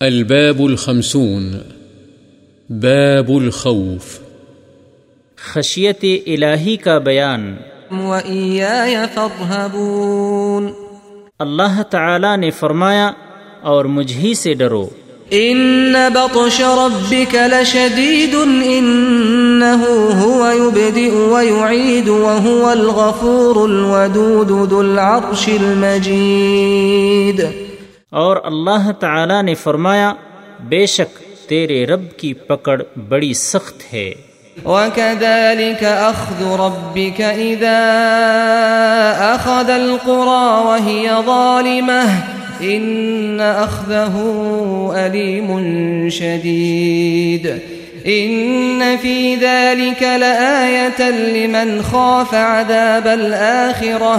الباب الخمسون باب الخوف۔ خشیت الہی کا بیان۔ اللہ تعالی نے فرمایا اور مجھ ہی سے ڈرو۔ إن بطش ربك لشديد إنه هو يبدئ ويعيد وهو الغفور الودود ذو العرش المجيد اور اللہ تعالی نے فرمایا، بے شک تیرے رب کی پکڑ بڑی سخت ہے۔ وكذلك أخذ ربك إذا أخذ القرى وهي ظالمة إن أخذه أليم شديد إن في ذلك لآية لمن خاف عذاب الآخرة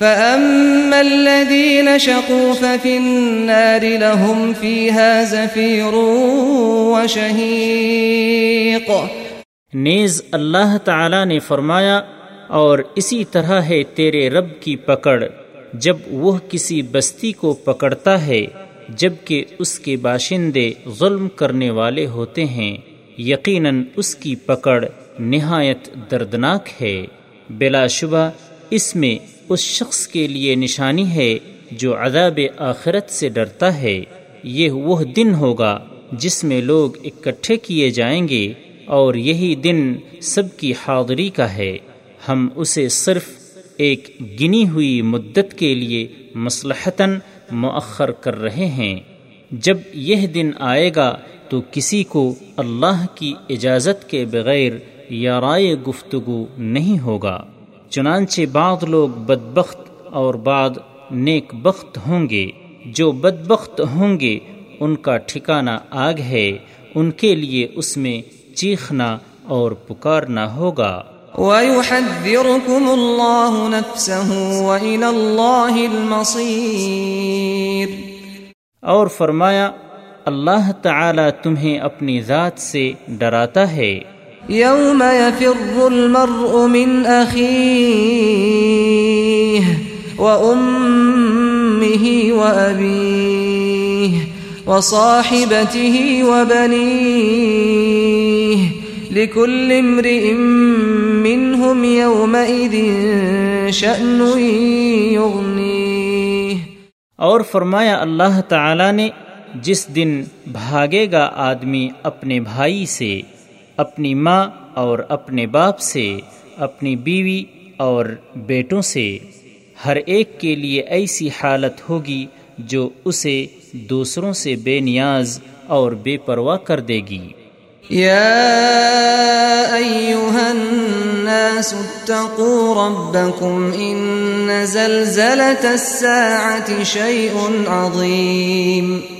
فأما الذين شقوا ففي النار لهم فيها زفير وشهيق نیز اللہ تعالی نے فرمایا، اور اسی طرح ہے تیرے رب کی پکڑ، جب وہ کسی بستی کو پکڑتا ہے جبکہ اس کے باشندے ظلم کرنے والے ہوتے ہیں، یقیناً اس کی پکڑ نہایت دردناک ہے۔ بلا شبہ، اس میں اس شخص کے لیے نشانی ہے جو عذاب آخرت سے ڈرتا ہے۔ یہ وہ دن ہوگا جس میں لوگ اکٹھے کیے جائیں گے اور یہی دن سب کی حاضری کا ہے۔ ہم اسے صرف ایک گنی ہوئی مدت کے لیے مصلحتاً مؤخر کر رہے ہیں۔ جب یہ دن آئے گا تو کسی کو اللہ کی اجازت کے بغیر یا رائے گفتگو نہیں ہوگا۔ چنانچہ بعض لوگ بدبخت اور بعض نیک بخت ہوں گے۔ جو بدبخت ہوں گے ان کا ٹھکانہ آگ ہے۔ ان کے لیے اس میں چیخنا اور پکارنا ہوگا۔ ويحذركم الله نفسه وإلى الله المصير۔ اور فرمایا اللہ تعالی تمہیں اپنی ذات سے ڈراتا ہے۔ يوم يفر المرء من أخيه وأمه وأبيه وصاحبته وبنيه لكل امرئ منهم يومئذ شأن يغنيه اور فرمایا اللہ تعالی نے جس دن بھاگے گا آدمی اپنے بھائی سے اپنی ماں اور اپنے باپ سے، اپنی بیوی اور بیٹوں سے۔ ہر ایک کے لیے ایسی حالت ہوگی جو اسے دوسروں سے بے نیاز اور بے پرواہ کر دے گی۔ يا أيها الناس اتقوا ربكم إن زلزلة الساعة شيء عظيم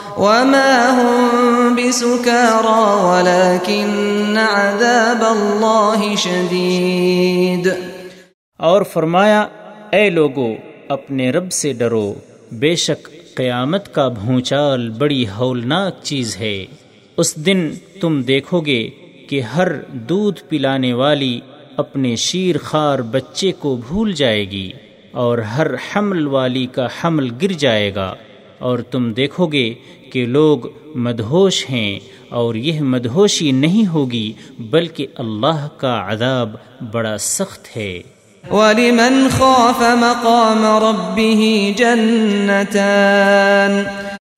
وما هم بسكارى ولكن عذاب الله شديد۔ اور فرمایا، اے لوگو، اپنے رب سے ڈرو۔ بے شک قیامت کا بھونچال بڑی ہولناک چیز ہے۔ اس دن تم دیکھو گے کہ ہر دودھ پلانے والی اپنے شیر خار بچے کو بھول جائے گی اور ہر حمل والی کا حمل گر جائے گا۔ اور تم دیکھو گے کہ لوگ مدہوش ہیں اور یہ مدہوشی نہیں ہوگی بلکہ اللہ کا عذاب بڑا سخت ہے۔ وَلِمَنْ خَافَ مَقَامَ رَبِّهِ جَنَّتَانِ۔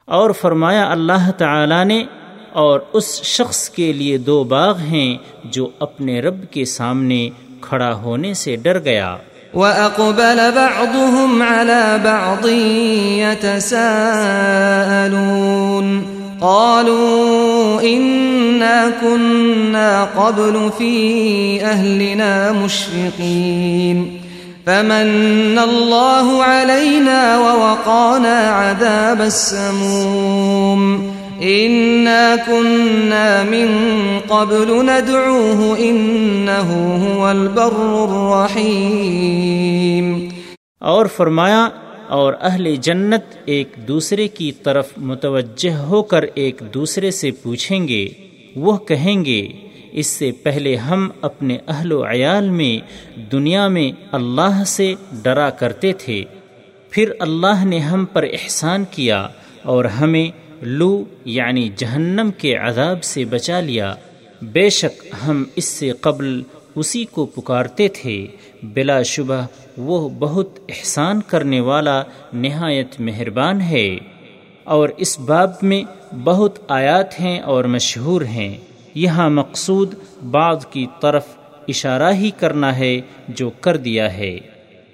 اور فرمایا اللہ تعالی نے اور اس شخص کے لیے دو باغ ہیں جو اپنے رب کے سامنے کھڑا ہونے سے ڈر گیا۔ وأقبل بعضهم على بعض يتساءلون قالوا إنا كنا قبل في أهلنا مشفقين فمن الله علينا ووقانا عذاب السموم إنا كنا من قبل ندعوه إنه هو البر الرحيم اور فرمایا، اور اہل جنت ایک دوسرے کی طرف متوجہ ہو کر ایک دوسرے سے پوچھیں گے، وہ کہیں گے، اس سے پہلے ہم اپنے اہل و عیال میں دنیا میں اللہ سے ڈرا کرتے تھے۔ پھر اللہ نے ہم پر احسان کیا اور ہمیں لو یعنی جہنم کے عذاب سے بچا لیا۔ بے شک ہم اس سے قبل اسی کو پکارتے تھے۔ بلا شبہ وہ بہت احسان کرنے والا نہایت مہربان ہے۔ اور اس باب میں بہت آیات ہیں اور مشہور ہیں۔ یہاں مقصود بعض کی طرف اشارہ ہی کرنا ہے جو کر دیا ہے۔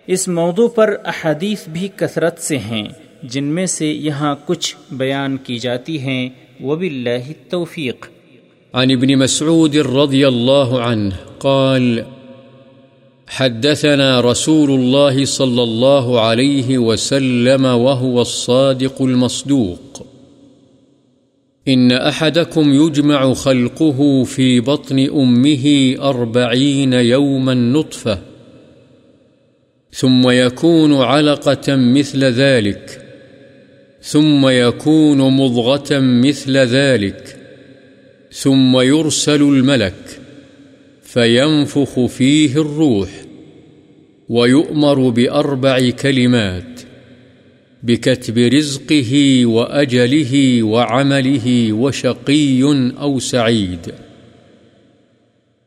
اس موضوع پر احادیث بھی کثرت سے ہیں۔ جن میں سے یہاں کچھ بیان کی جاتی ہیں وباللہ التوفیق عن ابن مسعود رضي الله عنه قال، حدثنا رسول الله صلى الله عليه وسلم وهو الصادق المصدوق۔ إن أحدكم يجمع خلقه في بطن أمه أربعين يوما نطفة ثم يكون علقة مثل ذلك ثم يكون مضغة مثل ذلك، ثم يرسل الملك، فينفخ فيه الروح، ويؤمر بأربع كلمات، بكتب رزقه وأجله وعمله وشقي أو سعيد.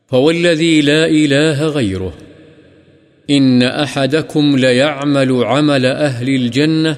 فوالذي لا إله غيره، إن أحدكم ليعمل عمل أهل الجنة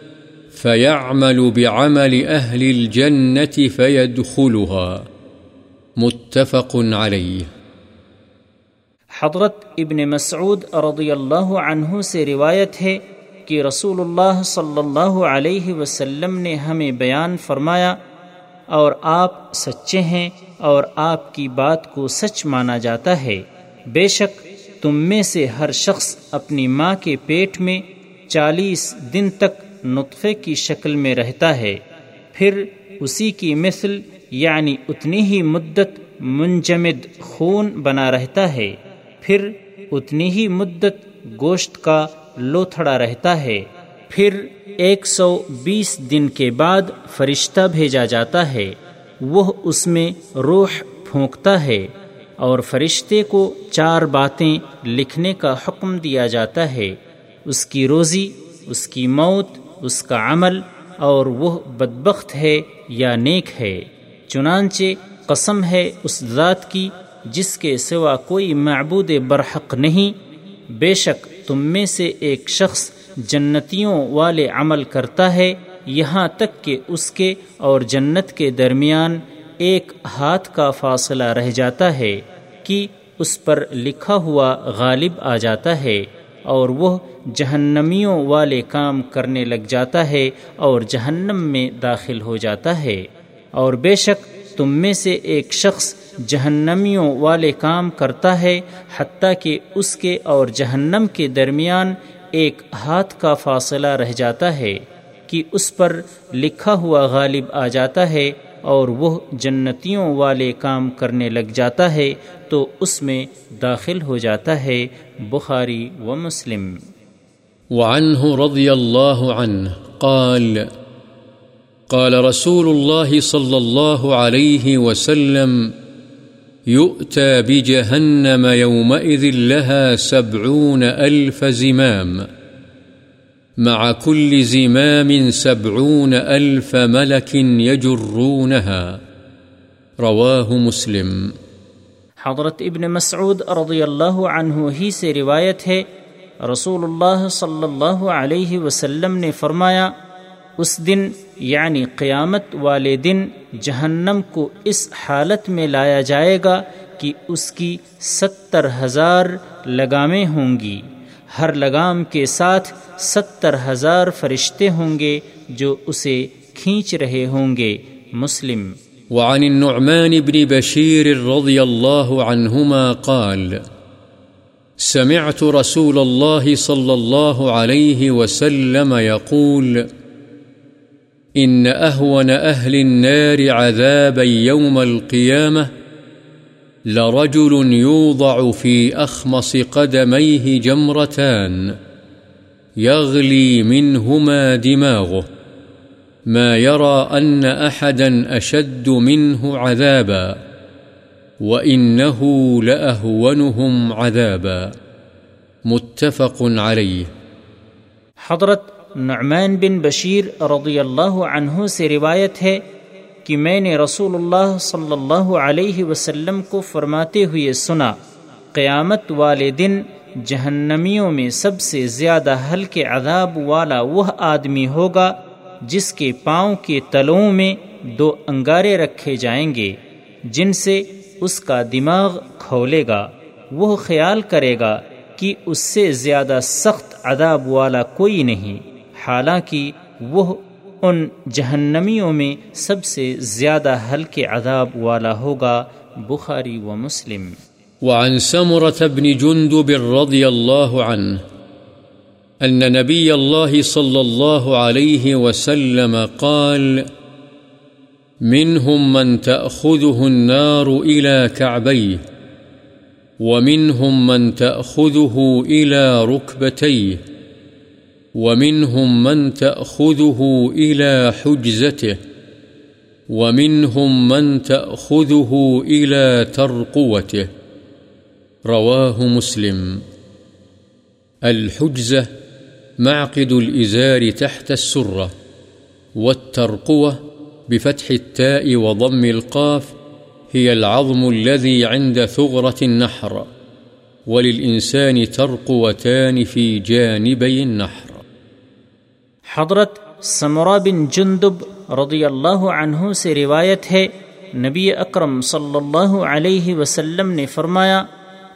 فيعمل بعمل أهل الجنة فيدخلها. متفق عليه. حضرت ابن مسعود رضی اللہ عنہ سے روایت ہے کہ رسول اللہ صلی اللہ علیہ وسلم نے ہمیں بیان فرمایا، اور آپ سچے ہیں اور آپ کی بات کو سچ مانا جاتا ہے۔ بے شک تم میں سے ہر شخص اپنی ماں کے پیٹ میں چالیس دن تک نطفے کی شکل میں رہتا ہے۔ پھر اسی کی مثل یعنی اتنی ہی مدت منجمد خون بنا رہتا ہے۔ پھر اتنی ہی مدت گوشت کا لوتھڑا رہتا ہے۔ پھر ایک سو بیس دن کے بعد فرشتہ بھیجا جاتا ہے۔ وہ اس میں روح پھونکتا ہے اور فرشتے کو چار باتیں لکھنے کا حکم دیا جاتا ہے۔ اس کی روزی، اس کی موت اس کا عمل اور وہ بدبخت ہے یا نیک ہے، چنانچہ قسم ہے اس ذات کی جس کے سوا کوئی معبود برحق نہیں۔ بے شک تم میں سے ایک شخص جنتیوں والے عمل کرتا ہے، یہاں تک کہ اس کے اور جنت کے درمیان ایک ہاتھ کا فاصلہ رہ جاتا ہے کہ اس پر لکھا ہوا غالب آ جاتا ہے۔ اور وہ جہنمیوں والے کام کرنے لگ جاتا ہے اور جہنم میں داخل ہو جاتا ہے۔ اور بے شک تم میں سے ایک شخص جہنمیوں والے کام کرتا ہے، حتیٰ کہ اس کے اور جہنم کے درمیان ایک ہاتھ کا فاصلہ رہ جاتا ہے کہ اس پر لکھا ہوا غالب آ جاتا ہے۔ اور وہ جنتیوں والے کام کرنے لگ جاتا ہے تو اس میں داخل ہو جاتا ہے بخاری و مسلم۔ وعنه رضي الله عنه قال قال رسول الله صلى الله عليه وسلم يؤتى بجهنم يومئذ لها سبعون ألف زمام۔ مع كل زمام سبعون ألف ملك يجرونها. رواه مسلم. حضرت ابن مسعود رضی اللہ عنہ ہی سے روایت ہے رسول اللہ صلی اللہ علیہ وسلم نے فرمایا، اس دن یعنی قیامت والے دن جہنم کو اس حالت میں لایا جائے گا کہ اس کی ستر ہزار لگامیں ہوں گی۔ ہر لگام کے ساتھ ستر ہزار فرشتے ہوں گے جو اسے کھینچ رہے ہوں گے۔ مسلم۔ وعن النعمان بن بشير رضي الله عنهما قال، سمعت رسول الله صلى الله عليه وسلم يقول إن أهون أهل النار عذابا يوم القيامة لرجل يوضع في أخمص قدميه جمرتان يغلي منهما دماغه، ما يرى أن أحدا أشد منه عذابا، وإنه لأهونهم عذابا. متفق عليه. حضرت نعمان بن بشیر رضی اللہ عنہ سے روایت ہے کہ میں نے رسول اللہ صلی اللہ علیہ وسلم کو فرماتے ہوئے سنا، قیامت والے دن جہنمیوں میں سب سے زیادہ ہلکے عذاب والا وہ آدمی ہوگا جس کے پاؤں کے تلوں میں دو انگارے رکھے جائیں گے، جن سے اس کا دماغ کھولے گا۔ وہ خیال کرے گا کہ اس سے زیادہ سخت عذاب والا کوئی نہیں، حالانکہ وہ ان جہنمیوں میں سب سے زیادہ ہلکے عذاب والا ہوگا بخاری و مسلم۔ وعن سمرة بن جندب رضي الله عنه أن نبي الله صلى الله عليه وسلم قال، منهم من تأخذه النار إلى كعبيه، ومنهم من تأخذه إلى ركبتيه. ومنهم من تأخذه إلى حجزته، ومنهم من تأخذه إلى ترقوته. رواه مسلم. الحجزة معقد الإزار تحت السرة، والترقوة بفتح التاء وضم القاف هي العظم الذي عند ثغرة النحر، وللإنسان ترقوتان في جانبي النحر. حضرت سمرا بن جندب رضی اللہ عنہ سے روایت ہے، نبی اکرم صلی اللہ علیہ وسلم نے فرمایا،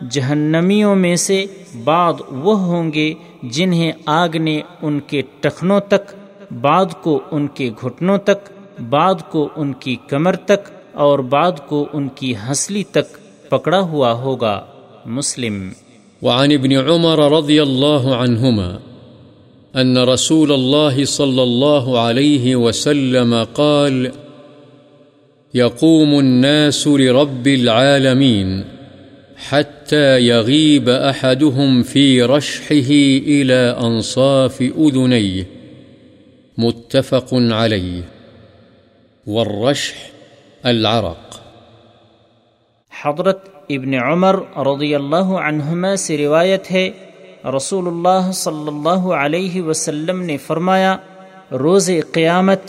جہنمیوں میں سے بعض وہ ہوں گے جنہیں آگ نے ان کے ٹخنوں تک، بعد کو ان کے گھٹنوں تک، بعد کو ان کی کمر تک اور بعد کو ان کی ہنسلی تک پکڑا ہوا ہوگا۔ مسلم۔ وعن ابن عمر رضی اللہ عنہما أن رسول الله صلى الله عليه وسلم قال، يقوم الناس لرب العالمين حتى يغيب أحدهم في رشحه إلى أنصاف أذنيه، متفق عليه. والرشح العرق. حضرت ابن عمر رضی اللہ عنہما سے روایت ہے رسول اللہ صلی اللہ علیہ وسلم نے فرمایا روز قیامت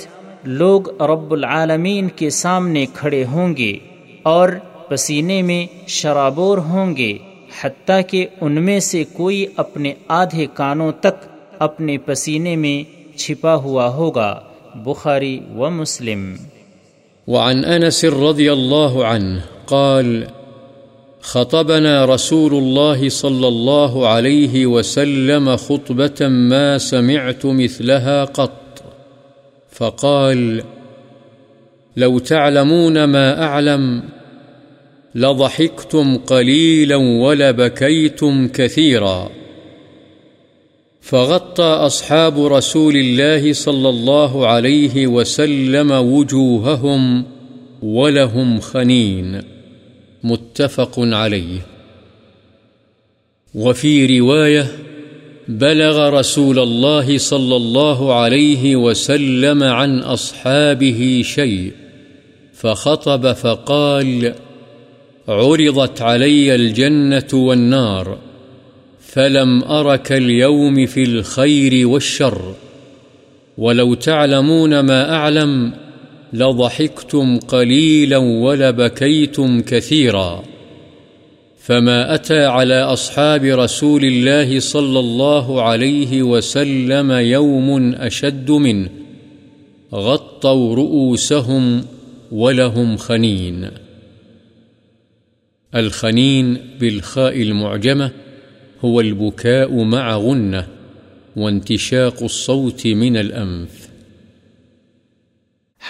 لوگ رب العالمین کے سامنے کھڑے ہوں گے اور پسینے میں شرابور ہوں گے، حتیٰ کہ ان میں سے کوئی اپنے آدھے کانوں تک اپنے پسینے میں چھپا ہوا ہوگا۔ بخاری و مسلم۔ وعن انس رضی اللہ عنہ قال خطبنا رسول الله صلى الله عليه وسلم خطبة ما سمعت مثلها قط. فقال، لو تعلمون ما أعلم، لضحكتم قليلا ولبكيتم كثيرا. فغطى أصحاب رسول الله صلى الله عليه وسلم وجوههم ولهم خنين. متفق عليه. وفي رواية بلغ رسول الله صلى الله عليه وسلم عن أصحابه شيء، فخطب فقال عرضت علي الجنة والنار، فلم أرك اليوم في الخير والشر، ولو تعلمون ما أعلم لضحكتم قليلا ولبكيتم كثيرا فما أتى على أصحاب رسول الله صلى الله عليه وسلم يوم أشد منه، غطوا رؤوسهم ولهم خنين. الخنين بالخاء المعجمة هو البكاء مع غنة وانتشاق الصوت من الأنف.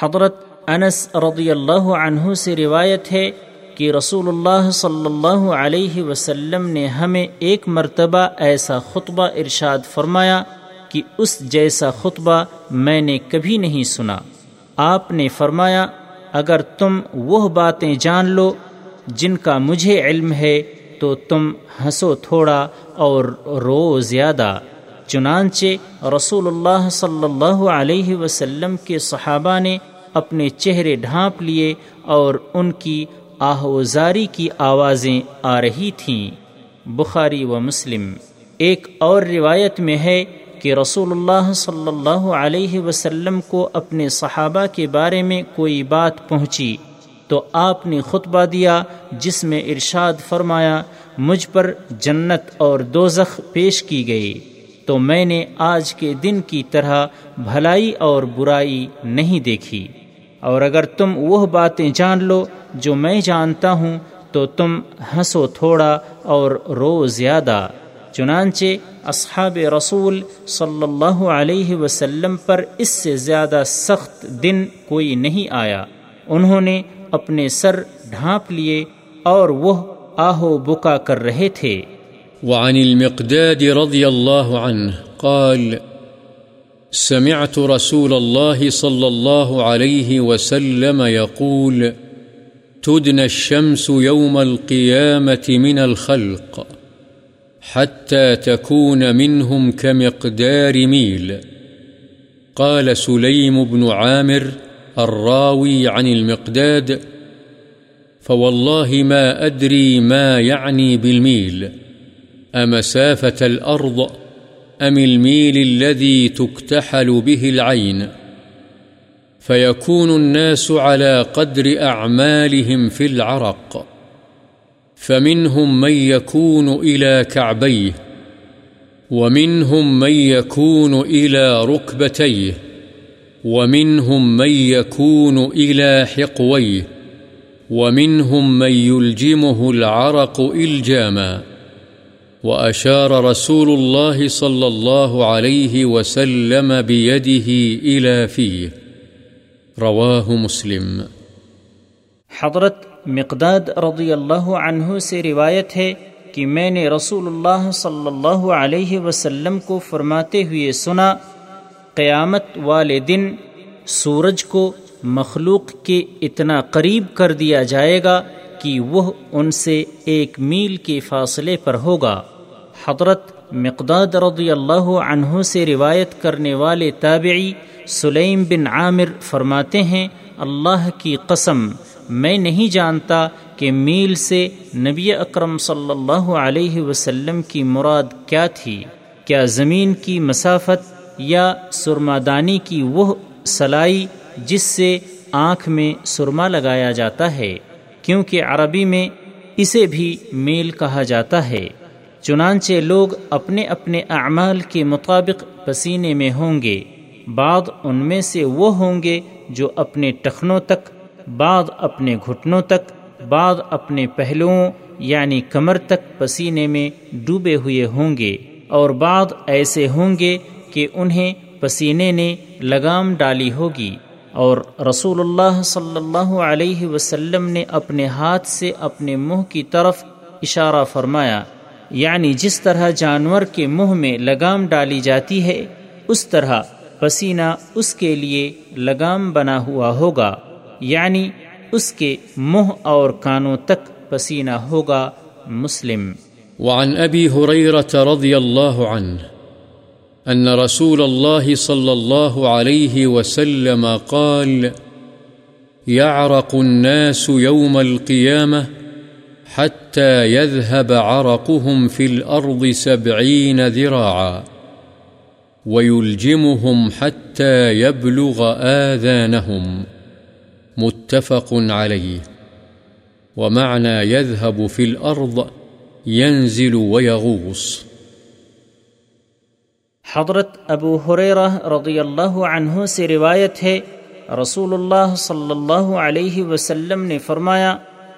حضرت انس رضی اللہ عنہ سے روایت ہے کہ رسول اللہ صلی اللہ علیہ وسلم نے ہمیں ایک مرتبہ ایسا خطبہ ارشاد فرمایا کہ اس جیسا خطبہ میں نے کبھی نہیں سنا۔ آپ نے فرمایا، اگر تم وہ باتیں جان لو جن کا مجھے علم ہے تو تم ہنسو تھوڑا اور رو زیادہ۔ چنانچہ رسول اللہ صلی اللہ علیہ وسلم کے صحابہ نے اپنے چہرے ڈھانپ لیے اور ان کی آہوزاری کی آوازیں آ رہی تھیں۔ بخاری و مسلم۔ ایک اور روایت میں ہے کہ رسول اللہ صلی اللہ علیہ وسلم کو اپنے صحابہ کے بارے میں کوئی بات پہنچی تو آپ نے خطبہ دیا جس میں ارشاد فرمایا، مجھ پر جنت اور دوزخ پیش کی گئی۔ تو میں نے آج کے دن کی طرح بھلائی اور برائی نہیں دیکھی۔ اور اگر تم وہ باتیں جان لو جو میں جانتا ہوں، تو تم ہنسو تھوڑا اور رو زیادہ۔ چنانچہ اصحاب رسول صلی اللہ علیہ وسلم پر اس سے زیادہ سخت دن کوئی نہیں آیا۔ انہوں نے اپنے سر ڈھانپ لیے اور وہ آہو بکا کر رہے تھے۔ وعن المقداد رضي الله عنه قال، سمعت رسول الله صلى الله عليه وسلم يقول، تدنى الشمس يوم القيامة من الخلق حتى تكون منهم كمقدار ميل. قال سليم بن عامر الراوي عن المقداد، فوالله ما أدري ما يعني بالميل. أمسافة الأرض أم الميل الذي تكتحل به العين فيكون الناس على قدر أعمالهم في العرق فمنهم من يكون إلى كعبيه ومنهم من يكون إلى ركبتيه ومنهم من يكون إلى حقويه ومنهم من يلجمه العرق إلجاماً وأشار رسول الله صلى الله عليه وسلم بيده إلى فيه. رواه مسلم. حضرت مقداد رضی اللہ عنہ سے روایت ہے کہ میں نے رسول اللہ صلی اللہ علیہ وسلم کو فرماتے ہوئے سنا، قیامت والے دن سورج کو مخلوق کے اتنا قریب کر دیا جائے گا کہ وہ ان سے ایک میل کے فاصلے پر ہوگا۔ حضرت مقداد رضی اللہ عنہ سے روایت کرنے والے تابعی سلیم بن عامر فرماتے ہیں، اللہ کی قسم، میں نہیں جانتا کہ میل سے نبی اکرم صلی اللہ علیہ وسلم کی مراد کیا تھی۔ کیا زمین کی مسافت یا سرما دانی کی وہ سلائی جس سے آنکھ میں سرما لگایا جاتا ہے؟ کیونکہ عربی میں اسے بھی میل کہا جاتا ہے۔ چنانچہ لوگ اپنے اپنے اعمال کے مطابق پسینے میں ہوں گے۔ بعض ان میں سے وہ ہوں گے جو اپنے ٹخنوں تک، بعض اپنے گھٹنوں تک، بعض اپنے پہلوؤں یعنی کمر تک پسینے میں ڈوبے ہوئے ہوں گے۔ اور بعض ایسے ہوں گے کہ انہیں پسینے نے لگام ڈالی ہوگی۔ اور رسول اللہ صلی اللہ علیہ وسلم نے اپنے ہاتھ سے اپنے منہ کی طرف اشارہ فرمایا یعنی جس طرح جانور کے منہ میں لگام ڈالی جاتی ہے، اس طرح پسینہ اس کے لیے لگام بنا ہوا ہوگا یعنی اس کے منہ اور کانوں تک پسینہ ہوگا مسلم۔ وعن ابی حریرت رضی اللہ عنہ، ان رسول الله صلى الله عليه وسلم قال يعرق الناس يوم القيامه حتى يذهب عرقهم في الأرض سبعين ذراعا ويلجمهم حتى يبلغ آذانهم. متفق عليه. ومعنى يذهب في الأرض ينزل ويغوص. حضرت ابو حریرہ رضی اللہ عنہ سے روایت ہے، رسول اللہ صلی اللہ علیہ وسلم نے فرمایا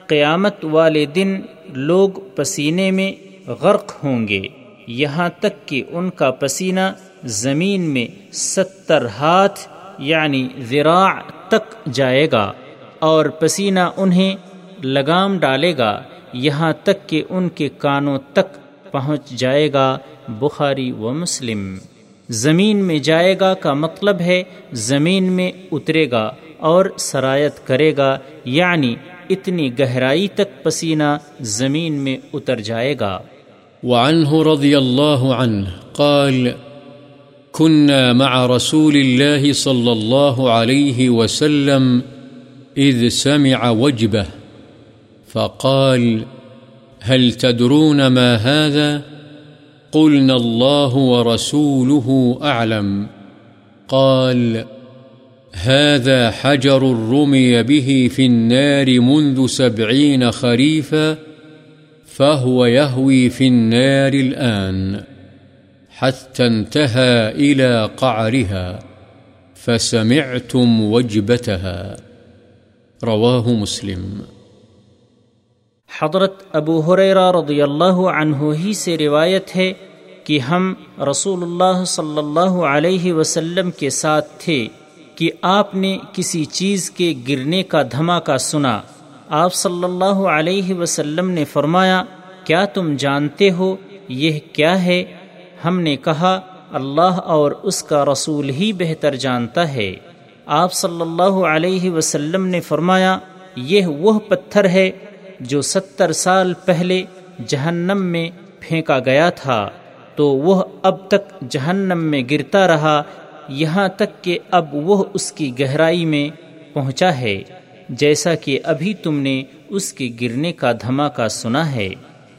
قیامت والے دن لوگ پسینے میں غرق ہوں گے۔ یہاں تک کہ ان کا پسینہ زمین میں ستر ہاتھ یعنی ذراع تک جائے گا اور پسینہ انہیں لگام ڈالے گا۔ یہاں تک کہ ان کے کانوں تک پہنچ جائے گا بخاری و مسلم۔ زمین میں جائے گا کا مطلب ہے زمین میں اترے گا اور سرایت کرے گا یعنی اتنی گہرائی تک پسینہ زمین میں اتر جائے گا۔ وعنه رضي الله عنه قال كنا مع رسول الله صلى الله عليه وسلم إذ سمع وجبه فقال، هل تدرون ما هذا؟ قلنا الله ورسوله أعلم قال هذا حجر رمي به في النار منذ سبعين خريفا فهو يهوي في النار الآن حتى انتهى إلى قعرها فسمعتم وجبتها. رواه مسلم. حضرت ابو حریرہ رضی اللہ عنہ ہی سے روایت ہے کہ ہم رسول اللہ صلی اللہ علیہ وسلم کے ساتھ تھے۔ کہ آپ نے کسی چیز کے گرنے کا دھماکہ سنا۔ آپ صلی اللہ علیہ وسلم نے فرمایا، کیا تم جانتے ہو یہ کیا ہے؟ ہم نے کہا، اللہ اور اس کا رسول ہی بہتر جانتا ہے۔ آپ صلی اللہ علیہ وسلم نے فرمایا، یہ وہ پتھر ہے جو ستر سال پہلے جہنم میں پھینکا گیا تھا۔ تو وہ اب تک جہنم میں گرتا رہا یہاں تک کہ اب وہ اس کی گہرائی میں پہنچا ہے، جیسا کہ ابھی تم نے اس کے گرنے کا دھماکہ سنا ہے۔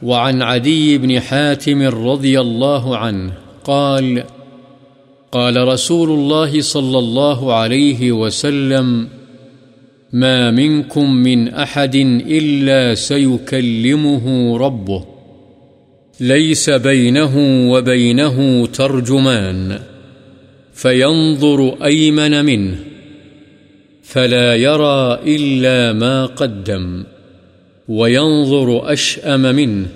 وعن عدي بن حاتم رضي الله عنه قال قال رسول الله صلى الله عليه وسلم، ما منكم من أحد إلا سيكلمه ربه ليس بينه وبينه ترجمان۔ فينظر أيمن منه فلا يرى إلا ما قدم وينظر أشأم منه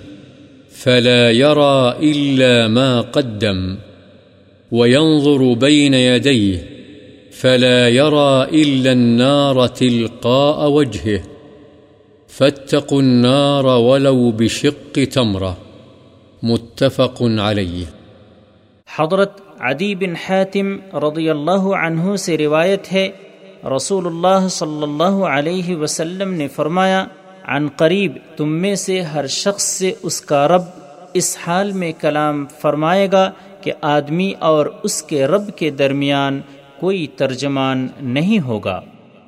فلا يرى إلا ما قدم وينظر بين يديه فلا يرى إلا النار تلقاء وجهه فاتقوا النار ولو بشق تمرة متفق عليه حضرت عدی بن حاتم رضی اللہ عنہ سے روایت ہے رسول اللہ صلی اللہ علیہ وسلم نے فرمایا، عن قریب تم میں سے ہر شخص سے اس کا رب اس حال میں کلام فرمائے گا کہ آدمی اور اس کے رب کے درمیان کوئی ترجمان نہیں ہوگا۔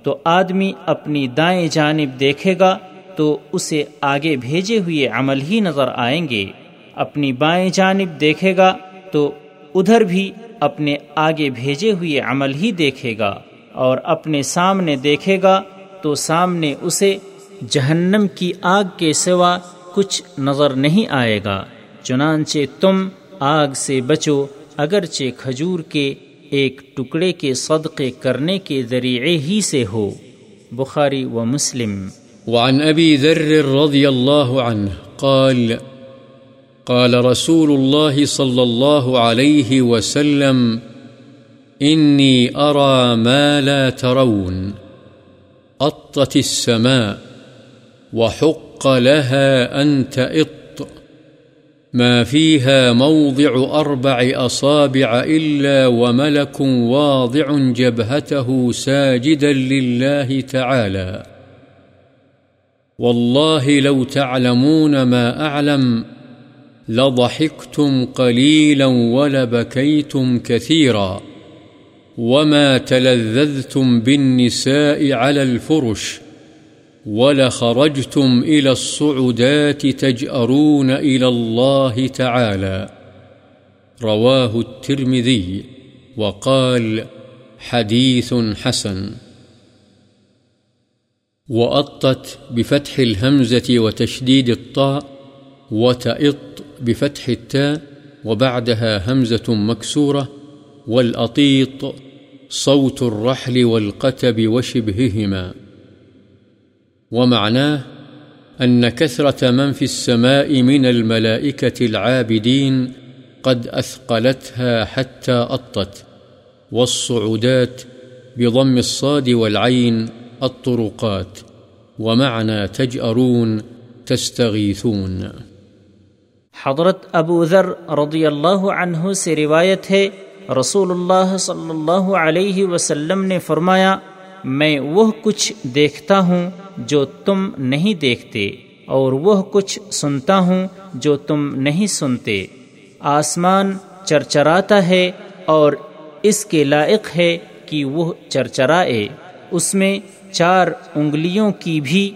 تو آدمی اپنی دائیں جانب دیکھے گا تو اسے آگے بھیجے ہوئے عمل ہی نظر آئیں گے۔ اپنی بائیں جانب دیکھے گا تو ادھر بھی اپنے آگے بھیجے ہوئے عمل ہی دیکھے گا اور اپنے سامنے دیکھے گا تو سامنے اسے جہنم کی آگ کے سوا کچھ نظر نہیں آئے گا۔ چنانچہ تم آگ سے بچو، اگرچہ کھجور کے ایک ٹکڑے کے صدقے کرنے کے ذریعے ہی سے ہو۔ بخاری و مسلم۔ وعن ابی ذر رضی اللہ عنہ قال قال رسول الله صلى الله عليه وسلم، إني أرى ما لا ترون، أطت السماء، وحق لها أن تئط ما فيها موضع أربع أصابع إلا وملك واضع جبهته ساجدا لله تعالى. والله لو تعلمون ما أعلم لضحكتم قليلا ولبكيتم كثيرا وما تلذذتم بالنساء على الفرش ولخرجتم إلى الصعدات تجأرون إلى الله تعالى رواه الترمذي وقال حديث حسن وأطت بفتح الهمزة وتشديد الطاء وتئط بفتح التاء وبعدها همزة مكسورة والأطيط صوت الرحل والقتب وشبههما. ومعناه أن كثرة من في السماء من الملائكة العابدين قد أثقلتها حتى أطت، والصعودات بضم الصاد والعين الطرقات، ومعنى تجأرون تستغيثون. حضرت ابو ذر رضی اللہ عنہ سے روایت ہے رسول اللہ صلی اللہ علیہ وسلم نے فرمایا، میں وہ کچھ دیکھتا ہوں جو تم نہیں دیکھتے، اور وہ کچھ سنتا ہوں جو تم نہیں سنتے۔ آسمان چرچراتا ہے اور اس کے لائق ہے کہ وہ چرچرائے۔ اس میں چار انگلیوں کی بھی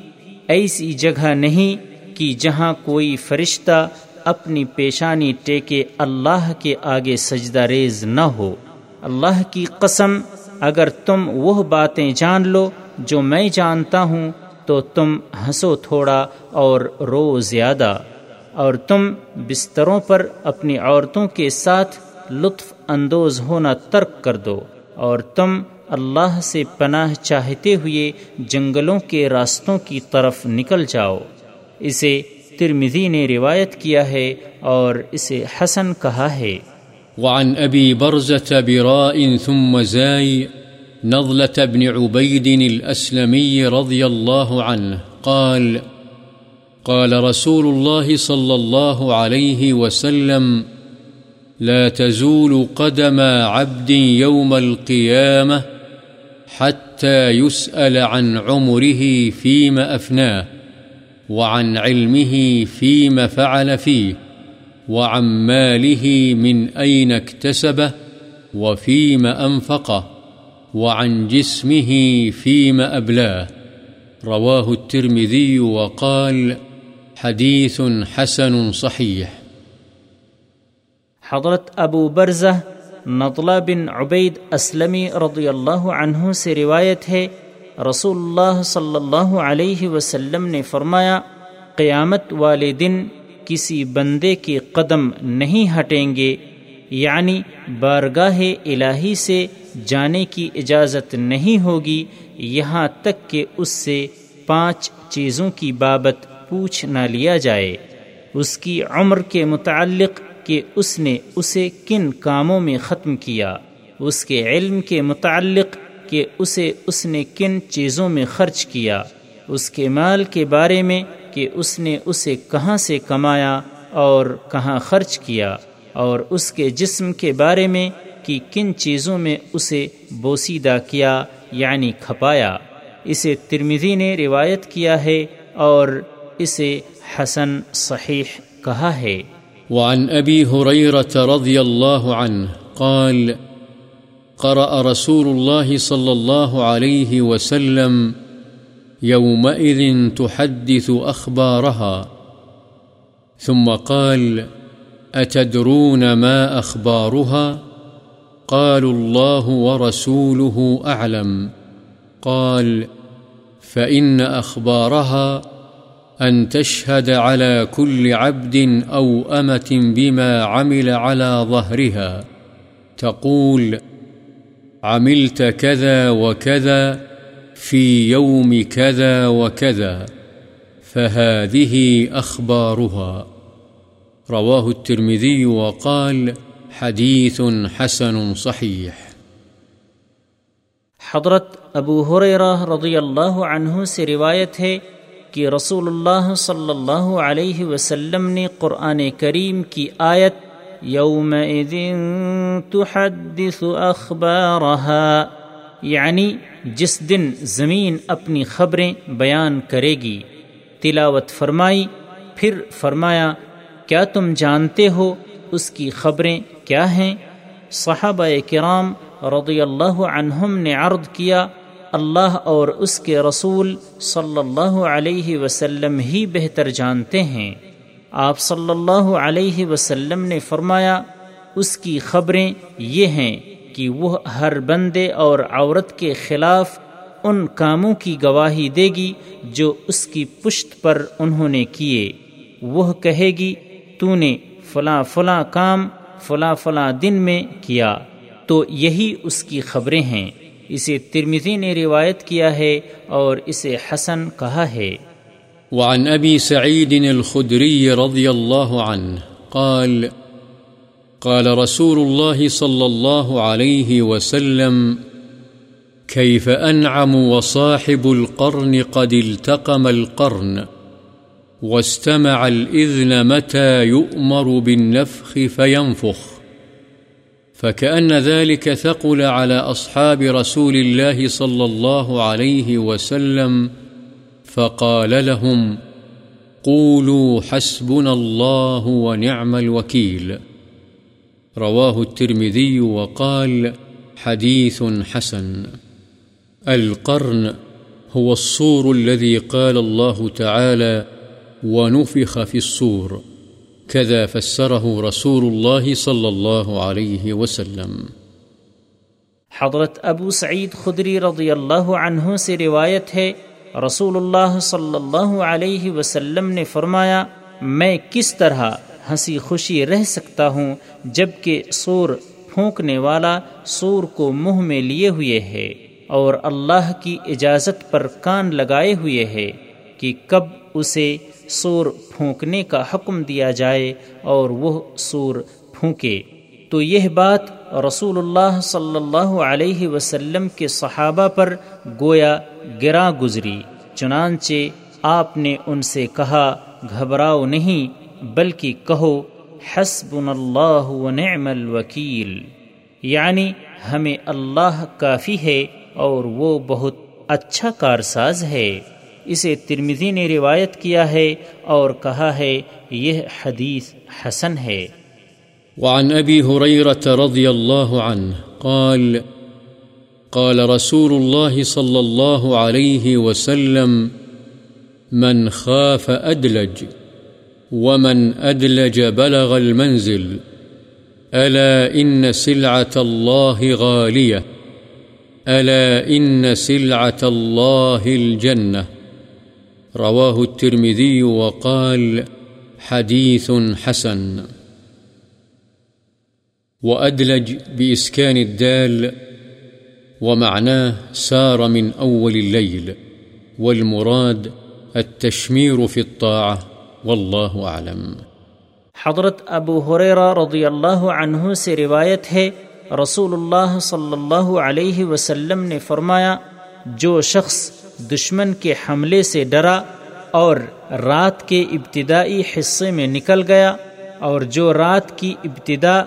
ایسی جگہ نہیں کہ جہاں کوئی فرشتہ اپنی پیشانی ٹیکے اللہ کے آگے سجدہ ریز نہ ہو۔ اللہ کی قسم، اگر تم وہ باتیں جان لو جو میں جانتا ہوں، تو تم ہنسو تھوڑا اور رو زیادہ۔ اور تم بستروں پر اپنی عورتوں کے ساتھ لطف اندوز ہونا ترک کر دو۔ اور تم اللہ سے پناہ چاہتے ہوئے جنگلوں کے راستوں کی طرف نکل جاؤ۔ اسے ترمذی نے روایت کیا ہے اور اسے حسن کہا ہے۔ وعن أبي برزة براء ثم زاي نضلة بن عبيد الأسلمي رضي الله عنه قال قال رسول الله صلى الله عليه وسلم، لا تزول قدم عبد يوم القيامة حتى يسأل عن عمره فيما أفناه وعن علمه فيما فعل فيه، وعن ماله من أين اكتسبه، وفيما أنفقه، وعن جسمه فيما أبلاه. رواه الترمذي وقال حديث حسن صحيح. حضرت ابو برزہ نطلہ بن عبید اسلمی رضی اللہ عنہ سے روایت ہے رسول اللہ صلی اللہ علیہ وسلم نے فرمایا قیامت والے دن کسی بندے کے قدم نہیں ہٹیں گے یعنی بارگاہ الہی سے جانے کی اجازت نہیں ہوگی یہاں تک کہ اس سے پانچ چیزوں کی بابت پوچھ نہ لیا جائے اس کی عمر کے متعلق کہ اس نے اسے کن کاموں میں ختم کیا اس کے علم کے متعلق کہ اسے اس نے کن چیزوں میں خرچ کیا، اس کے مال کے بارے میں کہ اس نے اسے کہاں سے کمایا اور کہاں خرچ کیا، اور اس کے جسم کے بارے میں کہ کن چیزوں میں اسے بوسیدہ کیا یعنی کھپایا۔ اسے ترمیزی نے روایت کیا ہے اور اسے حسن صحیح کہا ہے۔ وعن ابی حریرت رضی اللہ عنہ قال قرأ رسول الله صلى الله عليه وسلم يومئذ تحدث أخبارها، ثم قال أتدرون ما أخبارها؟ قالوا الله ورسوله أعلم. قال فإن أخبارها أن تشهد على كل عبد أو أمة بما عمل على ظهرها. تقول عملت كذا وكذا في يوم كذا وكذا، فهذه أخبارها. رواه الترمذي وقال حديث حسن صحيح. حضرت ابو حریرہ رضی اللہ عنہ سے روایت ہے کہ رسول اللہ صلی اللہ علیہ وسلم نے قرآن کریم کی آیت يومئذ تحدث اخبارها یعنی جس دن زمین اپنی خبریں بیان کرے گی، تلاوت فرمائی، پھر فرمایا، کیا تم جانتے ہو اس کی خبریں کیا ہیں؟ صحابہ کرام رضی اللہ عنہم نے عرض کیا، اللہ اور اس کے رسول صلی اللہ علیہ وسلم ہی بہتر جانتے ہیں۔ آپ صلی اللہ علیہ وسلم نے فرمایا، اس کی خبریں یہ ہیں کہ وہ ہر بندے اور عورت کے خلاف ان کاموں کی گواہی دے گی جو اس کی پشت پر انہوں نے کیے۔ وہ کہے گی تو نے فلاں فلاں کام فلاں فلاں دن میں کیا۔ تو یہی اس کی خبریں ہیں۔ اسے ترمزی نے روایت کیا ہے اور اسے حسن کہا ہے۔ وعن ابی سعید الخدری رضی اللہ عنہ قال قال رسول الله صلى الله عليه وسلم، كيف أنعم وصاحب القرن قد التقم القرن واستمع الإذن متى يؤمر بالنفخ فينفخ؟ فكأن ذلك ثقل على أصحاب رسول الله صلى الله عليه وسلم فقال لهم، قولوا حسبنا الله ونعم الوكيل. رواه الترمذي وقال، حديث حسن. القرن هو الصور الذي قال الله تعالى، ونفخ في الصور. كذا فسره رسول الله صلى الله عليه وسلم. حضرت ابو سعید خدری رضی اللہ عنہ سے روایت ہے رسول اللہ صلی اللہ علیہ وسلم نے فرمایا، میں کس طرح ہنسی خوشی رہ سکتا ہوں جبکہ سور پھونکنے والا سور کو منہ میں لیے ہوئے ہے اور اللہ کی اجازت پر کان لگائے ہوئے ہے کہ کب اسے سور پھونکنے کا حکم دیا جائے اور وہ سور پھونکے۔ تو یہ بات رسول اللہ صلی اللہ علیہ وسلم کے صحابہ پر گویا گرا گزری، چنانچہ آپ نے ان سے کہا، گھبراؤ نہیں، بلکہ کہو حسب اللہ و نعم الوکیل۔ یعنی ہمیں اللہ کافی ہے اور وہ بہت اچھا کارساز ہے۔ اسے ترمزی نے روایت کیا ہے اور کہا ہے، یہ حدیث حسن ہے۔ وعن ابی حریرت رضی اللہ عنہ قال قال رسول الله صلى الله عليه وسلم، من خاف أدلج، ومن أدلج بلغ المنزل، ألا إن سلعة الله غالية، ألا إن سلعة الله الجنة رواه الترمذي وقال، حديث حسن وأدلج بإسكان الدال ومعناه سار من أول الليل، والمراد التشمير في الطاعة واللہ اعلم حضرت ابو حریرہ رضی اللہ عنہ سے روایت ہے، رسول اللہ صلی اللہ علیہ وسلم نے فرمایا، جو شخص دشمن کے حملے سے ڈرا اور رات کے ابتدائی حصے میں نکل گیا اور جو رات کی ابتدا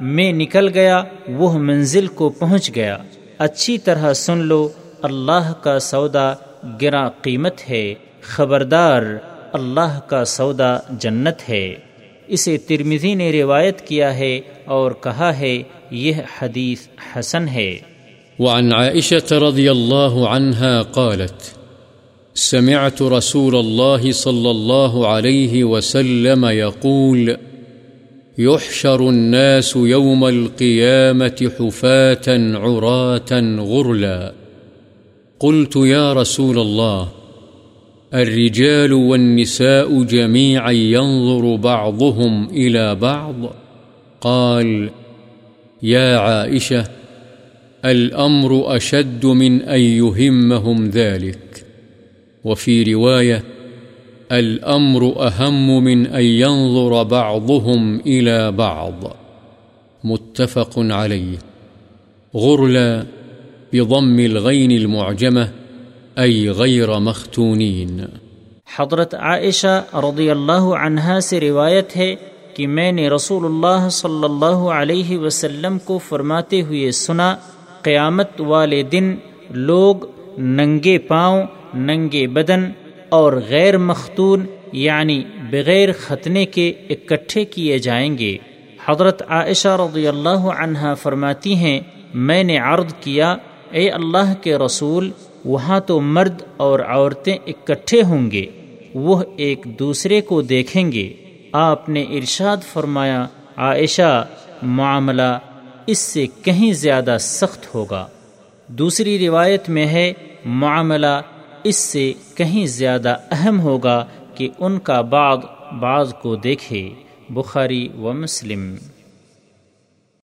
میں نکل گیا، وہ منزل کو پہنچ گیا۔ اچھی طرح سن لو، اللہ کا سودا گرا قیمت ہے۔ خبردار، اللہ کا سودا جنت ہے۔ اسے ترمزی نے روایت کیا ہے اور کہا ہے، یہ حدیث حسن ہے۔ وعن عائشة رضي الله عنها قالت، سمعت رسول الله صلى الله عليه وسلم يقول يحشر الناس يوم القيامة حفاة عراة غرلا. قلت يا رسول الله، الرجال والنساء جميعا ينظر بعضهم إلى بعض. قال، يا عائشة، الأمر أشد من أن يهمهم ذلك. وفي رواية الأمر أهم من أن ينظر بعضهم إلى بعض۔ متفق عليه غرلا بضم الغين المعجمة غیر مختونین۔ حضرت عائشہ رضی اللہ عنہا سے روایت ہے کہ میں نے رسول اللہ صلی اللہ علیہ وسلم کو فرماتے ہوئے سنا، قیامت والے دن لوگ ننگے پاؤں، ننگے بدن اور غیر مختون یعنی بغیر ختنے کے اکٹھے کیے جائیں گے۔ حضرت عائشہ رضی اللہ عنہا فرماتی ہیں، میں نے عرض کیا، اے اللہ کے رسول، وہاں تو مرد اور عورتیں اکٹھے ہوں گے، وہ ایک دوسرے کو دیکھیں گے۔ آپ نے ارشاد فرمایا، عائشہ، معاملہ اس سے کہیں زیادہ سخت ہوگا۔ دوسری روایت میں ہے، معاملہ اس سے کہیں زیادہ اہم ہوگا کہ ان کا بعض بعض کو دیکھے، بخاری و مسلم۔